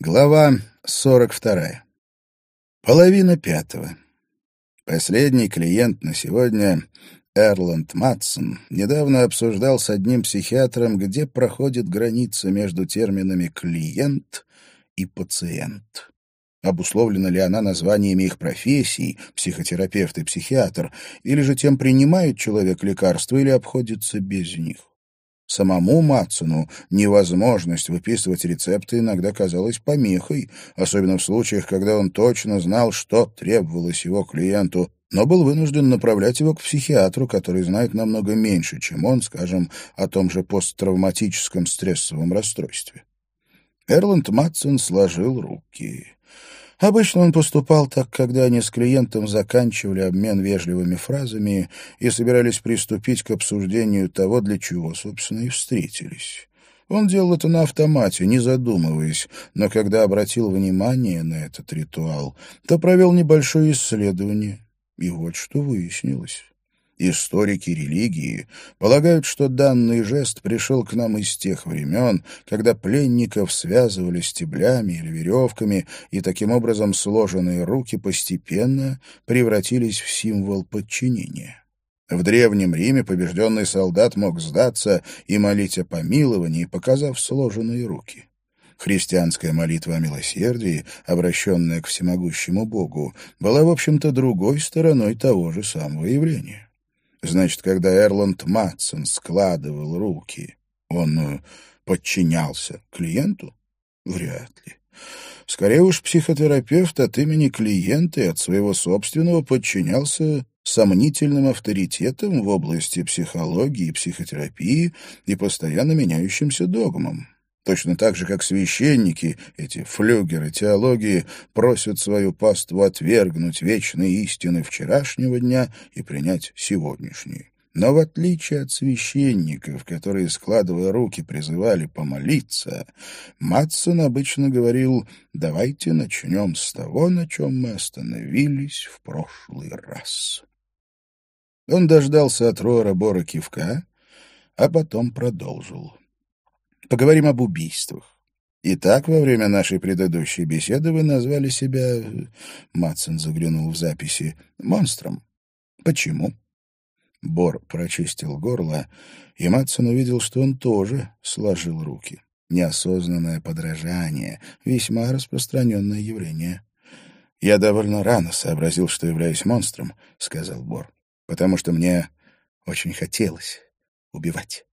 Глава 42. Половина пятого. Последний клиент на сегодня, Эрланд Матсон, недавно обсуждал с одним психиатром, где проходит граница между терминами «клиент» и «пациент». Обусловлена ли она названиями их профессий, психотерапевт и психиатр, или же тем принимает человек лекарства или обходится без них? Самому Матсону невозможность выписывать рецепты иногда казалась помехой, особенно в случаях, когда он точно знал, что требовалось его клиенту, но был вынужден направлять его к психиатру, который знает намного меньше, чем он, скажем, о том же посттравматическом стрессовом расстройстве. Эрланд Матсон сложил руки. Обычно он поступал так, когда они с клиентом заканчивали обмен вежливыми фразами и собирались приступить к обсуждению того, для чего, собственно, и встретились. Он делал это на автомате, не задумываясь, но когда обратил внимание на этот ритуал, то провел небольшое исследование, и вот что выяснилось. Историки религии полагают, что данный жест пришел к нам из тех времен, когда пленников связывали стеблями или веревками, и таким образом сложенные руки постепенно превратились в символ подчинения. В Древнем Риме побежденный солдат мог сдаться и молить о помиловании, показав сложенные руки. Христианская молитва о милосердии, обращенная к всемогущему Богу, была, в общем-то, другой стороной того же самого явления. Значит, когда Эрланд Матсон складывал руки, он э, подчинялся клиенту? Вряд ли. Скорее уж психотерапевт от имени клиента и от своего собственного подчинялся сомнительным авторитетам в области психологии и психотерапии и постоянно меняющимся догмам. Точно так же, как священники, эти флюгеры теологии, просят свою паству отвергнуть вечные истины вчерашнего дня и принять сегодняшние. Но в отличие от священников, которые, складывая руки, призывали помолиться, Матсон обычно говорил «давайте начнем с того, на чем мы остановились в прошлый раз». Он дождался от Рора Бора кивка, а потом продолжил. Поговорим об убийствах. Итак, во время нашей предыдущей беседы вы назвали себя, Матсон заглянул в записи, монстром. Почему? Бор прочистил горло, и Матсон увидел, что он тоже сложил руки. Неосознанное подражание — весьма распространенное явление. «Я довольно рано сообразил, что являюсь монстром», — сказал Бор, «потому что мне очень хотелось убивать».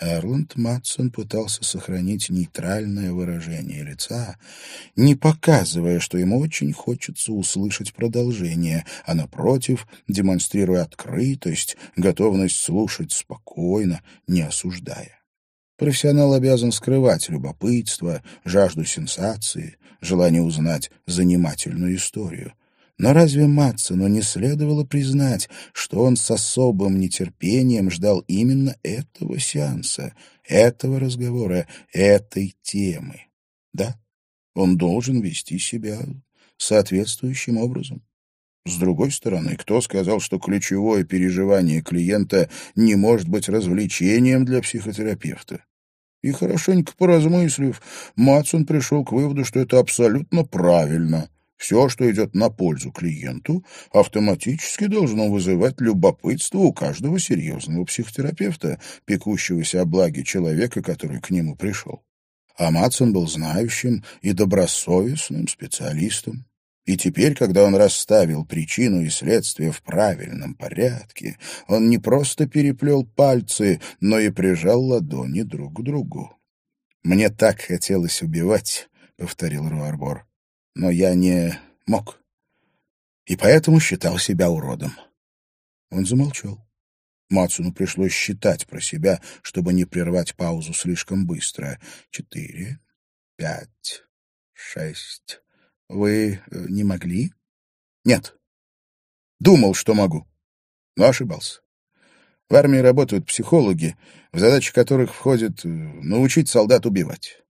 Эрланд Матсон пытался сохранить нейтральное выражение лица, не показывая, что ему очень хочется услышать продолжение, а, напротив, демонстрируя открытость, готовность слушать спокойно, не осуждая. Профессионал обязан скрывать любопытство, жажду сенсации, желание узнать занимательную историю. Но разве Матсону не следовало признать, что он с особым нетерпением ждал именно этого сеанса, этого разговора, этой темы? Да, он должен вести себя соответствующим образом. С другой стороны, кто сказал, что ключевое переживание клиента не может быть развлечением для психотерапевта? И хорошенько поразмыслив, Матсон пришел к выводу, что это абсолютно правильно — все, что идет на пользу клиенту, автоматически должно вызывать любопытство у каждого серьезного психотерапевта, пекущегося о благе человека, который к нему пришел. А Матсон был знающим и добросовестным специалистом. И теперь, когда он расставил причину и следствие в правильном порядке, он не просто переплел пальцы, но и прижал ладони друг к другу. «Мне так хотелось убивать», — повторил Руарбор но я не мог, и поэтому считал себя уродом. Он замолчал. Мацуну пришлось считать про себя, чтобы не прервать паузу слишком быстро. Четыре, пять, шесть. Вы э, не могли? Нет. Думал, что могу, но ошибался. В армии работают психологи, в задачи которых входит э, научить солдат убивать.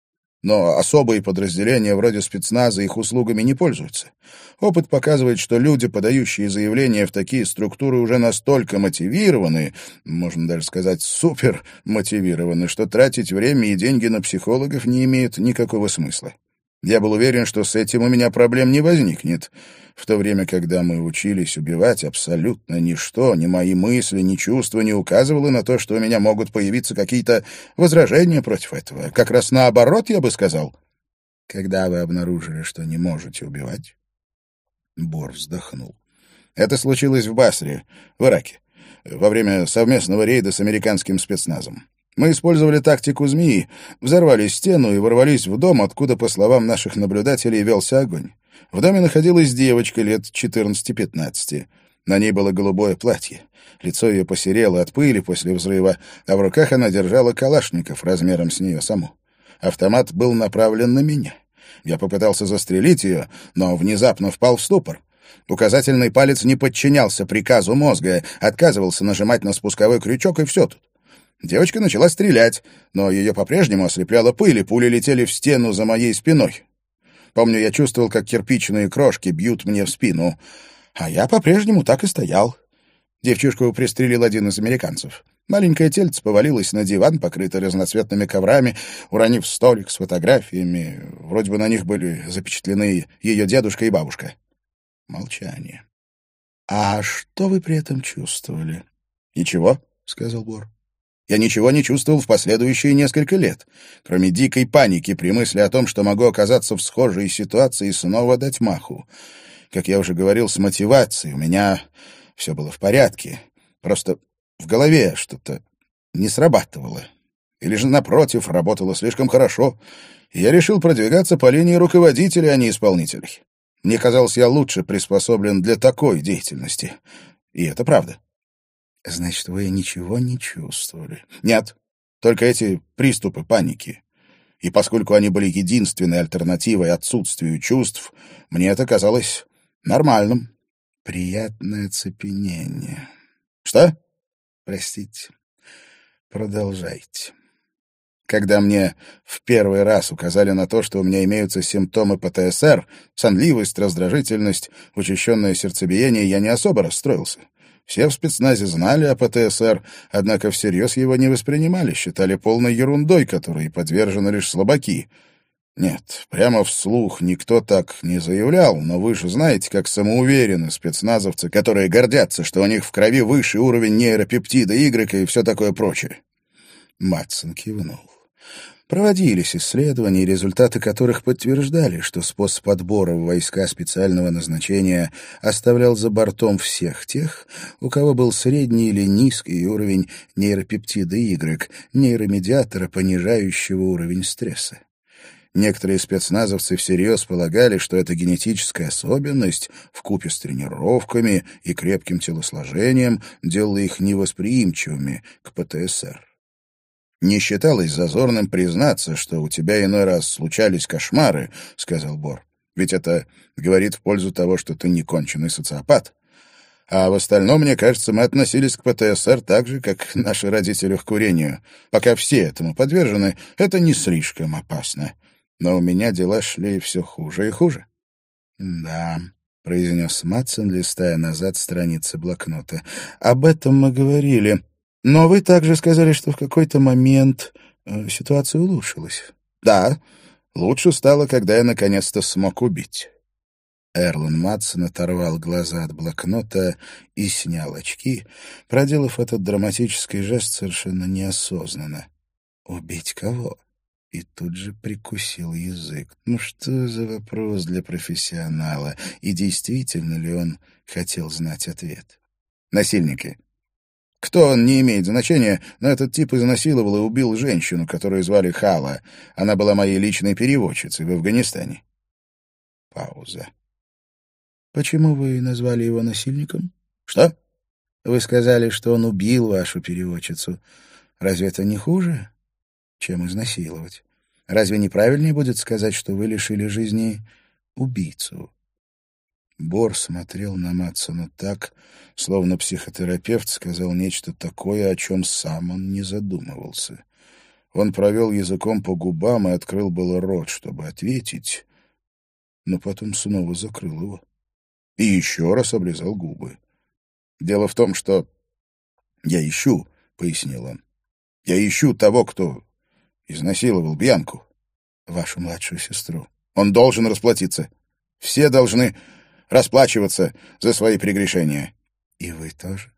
Но особые подразделения вроде спецназа их услугами не пользуются. Опыт показывает, что люди, подающие заявления в такие структуры, уже настолько мотивированы, можно даже сказать супер мотивированы, что тратить время и деньги на психологов не имеет никакого смысла. Я был уверен, что с этим у меня проблем не возникнет. В то время, когда мы учились убивать, абсолютно ничто, ни мои мысли, ни чувства не указывало на то, что у меня могут появиться какие-то возражения против этого. Как раз наоборот, я бы сказал. Когда вы обнаружили, что не можете убивать? Бор вздохнул. Это случилось в Басре, в Ираке, во время совместного рейда с американским спецназом. Мы использовали тактику змеи, взорвали стену и ворвались в дом, откуда, по словам наших наблюдателей, велся огонь. В доме находилась девочка лет 14-15. На ней было голубое платье. Лицо ее посерело от пыли после взрыва, а в руках она держала калашников размером с нее саму. Автомат был направлен на меня. Я попытался застрелить ее, но внезапно впал в ступор. Указательный палец не подчинялся приказу мозга, отказывался нажимать на спусковой крючок, и все тут. Девочка начала стрелять, но ее по-прежнему ослепляла пыль, и пули летели в стену за моей спиной. Помню, я чувствовал, как кирпичные крошки бьют мне в спину, а я по-прежнему так и стоял. Девчушку пристрелил один из американцев. Маленькое тельце повалилось на диван, покрытый разноцветными коврами, уронив столик с фотографиями. Вроде бы на них были запечатлены ее дедушка и бабушка. Молчание. «А что вы при этом чувствовали?» «Ничего», — сказал Бор. Я ничего не чувствовал в последующие несколько лет, кроме дикой паники при мысли о том, что могу оказаться в схожей ситуации и снова дать маху. Как я уже говорил, с мотивацией у меня все было в порядке. Просто в голове что-то не срабатывало. Или же, напротив, работало слишком хорошо, и я решил продвигаться по линии руководителей, а не исполнителей. Мне казалось, я лучше приспособлен для такой деятельности. И это правда. Значит, вы ничего не чувствовали? Нет, только эти приступы паники. И поскольку они были единственной альтернативой отсутствию чувств, мне это казалось нормальным. Приятное цепенение. Что? Простите. Продолжайте. Когда мне в первый раз указали на то, что у меня имеются симптомы ПТСР, сонливость, раздражительность, учащенное сердцебиение, я не особо расстроился. Все в спецназе знали о ПТСР, однако всерьез его не воспринимали, считали полной ерундой, которой подвержены лишь слабаки. Нет, прямо вслух никто так не заявлял, но вы же знаете, как самоуверены спецназовцы, которые гордятся, что у них в крови высший уровень нейропептида Y и все такое прочее. Матсон кивнул. Проводились исследования, результаты которых подтверждали, что способ отбора в войска специального назначения оставлял за бортом всех тех, у кого был средний или низкий уровень нейропептида Y, нейромедиатора, понижающего уровень стресса. Некоторые спецназовцы всерьез полагали, что эта генетическая особенность вкупе с тренировками и крепким телосложением делала их невосприимчивыми к ПТСР. «Не считалось зазорным признаться, что у тебя иной раз случались кошмары», — сказал Бор. «Ведь это говорит в пользу того, что ты не конченый социопат. А в остальном, мне кажется, мы относились к ПТСР так же, как наши родители к курению. Пока все этому подвержены, это не слишком опасно. Но у меня дела шли все хуже и хуже». «Да», — произнес Матсон, листая назад страницы блокнота. «Об этом мы говорили». Но вы также сказали, что в какой-то момент э, ситуация улучшилась. Да, лучше стало, когда я наконец-то смог убить. Эрлан Матсон оторвал глаза от блокнота и снял очки, проделав этот драматический жест совершенно неосознанно. «Убить кого?» И тут же прикусил язык. Ну что за вопрос для профессионала? И действительно ли он хотел знать ответ? «Насильники», кто он, не имеет значения, но этот тип изнасиловал и убил женщину, которую звали Хала. Она была моей личной переводчицей в Афганистане. Пауза. «Почему вы назвали его насильником?» «Что?» «Вы сказали, что он убил вашу переводчицу. Разве это не хуже, чем изнасиловать? Разве неправильнее будет сказать, что вы лишили жизни убийцу?» Бор смотрел на Матсона так, словно психотерапевт сказал нечто такое, о чем сам он не задумывался. Он провел языком по губам и открыл было рот, чтобы ответить, но потом снова закрыл его. И еще раз облизал губы. «Дело в том, что я ищу», — пояснил он. «Я ищу того, кто изнасиловал Бьянку, вашу младшую сестру». Он должен расплатиться. Все должны расплачиваться за свои прегрешения. И вы тоже?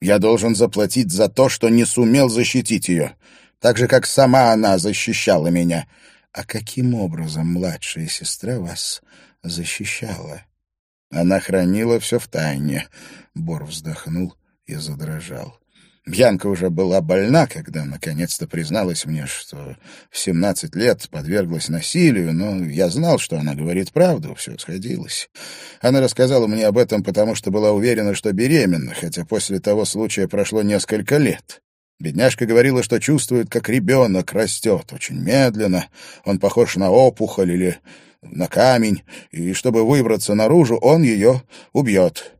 Я должен заплатить за то, что не сумел защитить ее, так же, как сама она защищала меня. А каким образом младшая сестра вас защищала? Она хранила все в тайне. Бор вздохнул и задрожал. Бьянка уже была больна, когда наконец-то призналась мне, что в семнадцать лет подверглась насилию, но я знал, что она говорит правду, все сходилось. Она рассказала мне об этом, потому что была уверена, что беременна, хотя после того случая прошло несколько лет. Бедняжка говорила, что чувствует, как ребенок растет, очень медленно. Он похож на опухоль или на камень, и чтобы выбраться наружу, он ее убьет.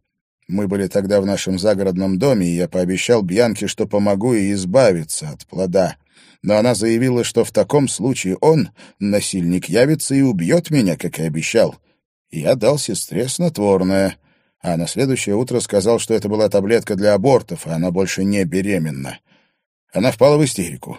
Мы были тогда в нашем загородном доме, и я пообещал Бьянке, что помогу ей избавиться от плода. Но она заявила, что в таком случае он, насильник, явится и убьет меня, как и обещал. И я дал сестре снотворное, а на следующее утро сказал, что это была таблетка для абортов, а она больше не беременна. Она впала в истерику.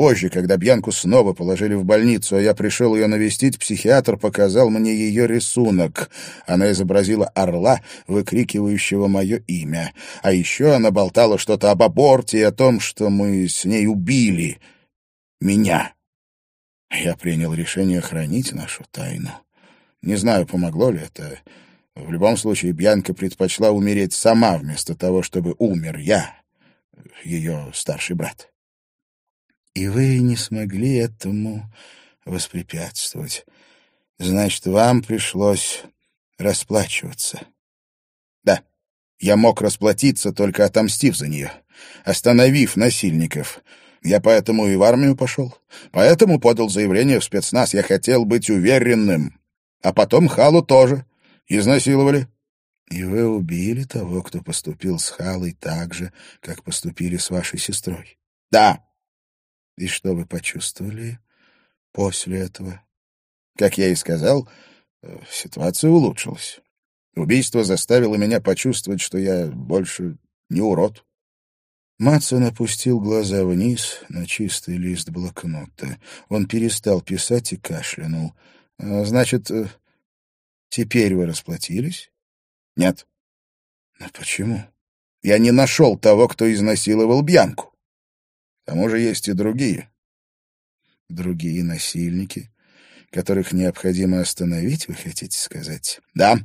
Позже, когда Бьянку снова положили в больницу, а я пришел ее навестить, психиатр показал мне ее рисунок. Она изобразила орла, выкрикивающего мое имя. А еще она болтала что-то об аборте и о том, что мы с ней убили меня. Я принял решение хранить нашу тайну. Не знаю, помогло ли это. В любом случае, Бьянка предпочла умереть сама, вместо того, чтобы умер я, ее старший брат. И вы не смогли этому воспрепятствовать. Значит, вам пришлось расплачиваться. Да, я мог расплатиться, только отомстив за нее, остановив насильников. Я поэтому и в армию пошел. Поэтому подал заявление в спецназ. Я хотел быть уверенным. А потом Халу тоже изнасиловали. И вы убили того, кто поступил с Халой так же, как поступили с вашей сестрой? Да. И что вы почувствовали после этого? Как я и сказал, э, ситуация улучшилась. Убийство заставило меня почувствовать, что я больше не урод. Матсон опустил глаза вниз на чистый лист блокнота. Он перестал писать и кашлянул. «А, «Значит, э, теперь вы расплатились?» «Нет». «Но почему?» «Я не нашел того, кто изнасиловал Бьянку. Тому же есть и другие. Другие насильники, которых необходимо остановить, вы хотите сказать? Да.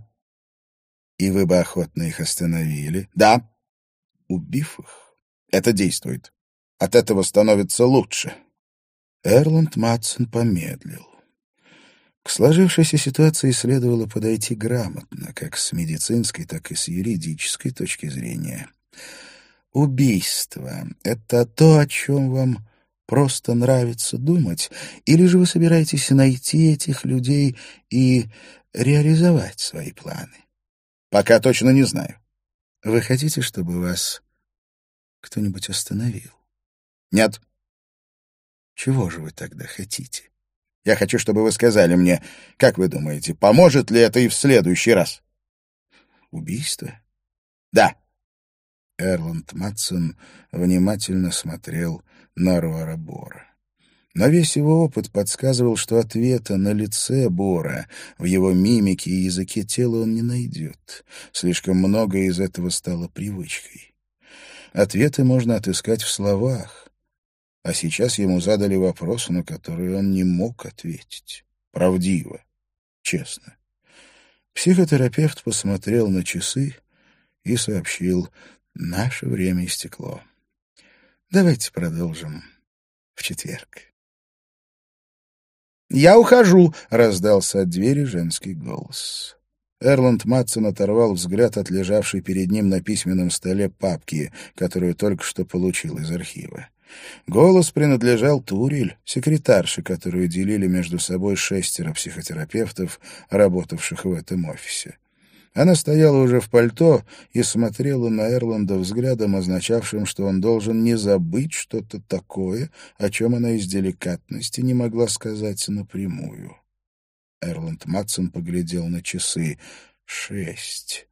И вы бы охотно их остановили? Да. Убив их? Это действует. От этого становится лучше. Эрланд Матсон помедлил. К сложившейся ситуации следовало подойти грамотно, как с медицинской, так и с юридической точки зрения. Убийство — это то, о чем вам просто нравится думать, или же вы собираетесь найти этих людей и реализовать свои планы? Пока точно не знаю. Вы хотите, чтобы вас кто-нибудь остановил? Нет. Чего же вы тогда хотите? Я хочу, чтобы вы сказали мне, как вы думаете, поможет ли это и в следующий раз? Убийство? Да. Эрланд Матсон внимательно смотрел на Руара Бора. Но весь его опыт подсказывал, что ответа на лице Бора, в его мимике и языке тела он не найдет. Слишком многое из этого стало привычкой. Ответы можно отыскать в словах, а сейчас ему задали вопрос, на который он не мог ответить. Правдиво, честно. Психотерапевт посмотрел на часы и сообщил — Наше время истекло. Давайте продолжим в четверг. «Я ухожу!» — раздался от двери женский голос. Эрланд Матсон оторвал взгляд от лежавшей перед ним на письменном столе папки, которую только что получил из архива. Голос принадлежал Турель, секретарше, которую делили между собой шестеро психотерапевтов, работавших в этом офисе. Она стояла уже в пальто и смотрела на Эрланда взглядом, означавшим, что он должен не забыть что-то такое, о чем она из деликатности не могла сказать напрямую. Эрланд Матсон поглядел на часы. Шесть.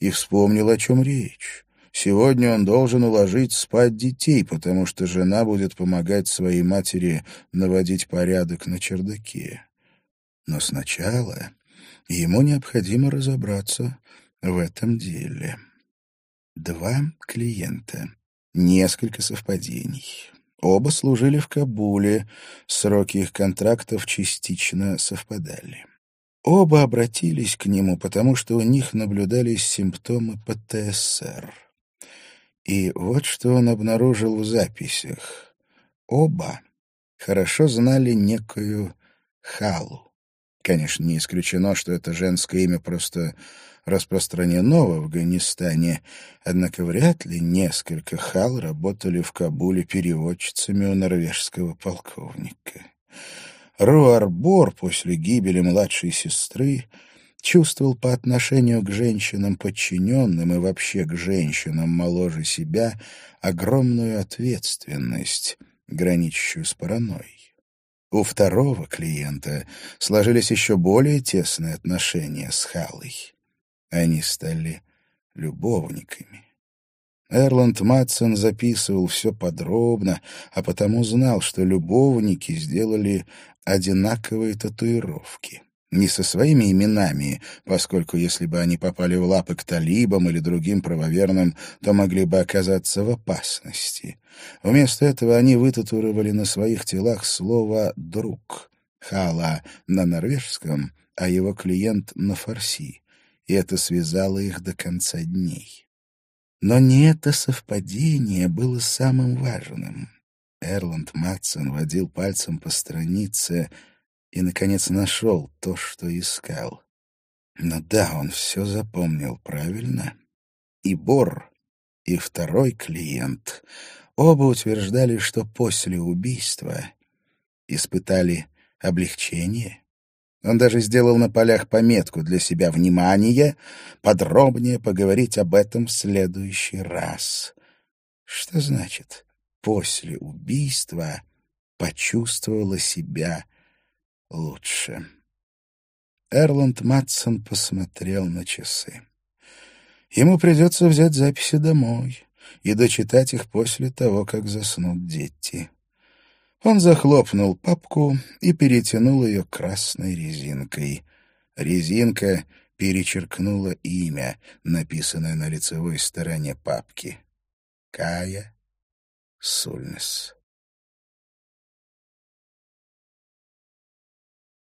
И вспомнил, о чем речь. Сегодня он должен уложить спать детей, потому что жена будет помогать своей матери наводить порядок на чердаке. Но сначала ему необходимо разобраться в этом деле. Два клиента, несколько совпадений. Оба служили в Кабуле, сроки их контрактов частично совпадали. Оба обратились к нему, потому что у них наблюдались симптомы ПТСР. И вот что он обнаружил в записях. Оба хорошо знали некую Халу. Конечно, не исключено, что это женское имя просто распространено в Афганистане, однако вряд ли несколько Хал работали в Кабуле переводчицами у норвежского полковника. Руарбор после гибели младшей сестры чувствовал по отношению к женщинам подчиненным и вообще к женщинам моложе себя огромную ответственность, граничащую с паранойей. У второго клиента сложились еще более тесные отношения с Халой. Они стали любовниками. Эрланд Матсон записывал все подробно, а потому знал, что любовники сделали одинаковые татуировки. Не со своими именами, поскольку если бы они попали в лапы к талибам или другим правоверным, то могли бы оказаться в опасности. Вместо этого они вытатуировали на своих телах слово «друг» — «хала» на норвежском, а его клиент — на фарси, и это связало их до конца дней. Но не это совпадение было самым важным. Эрланд Матсон водил пальцем по странице и, наконец, нашел то, что искал. Но да, он все запомнил правильно. И Бор, и второй клиент оба утверждали, что после убийства испытали облегчение. Он даже сделал на полях пометку для себя «Внимание! Подробнее поговорить об этом в следующий раз». Что значит после убийства почувствовала себя лучше. Эрланд Матсон посмотрел на часы. Ему придется взять записи домой и дочитать их после того, как заснут дети. Он захлопнул папку и перетянул ее красной резинкой. Резинка перечеркнула имя, написанное на лицевой стороне папки. Кая Сульнес.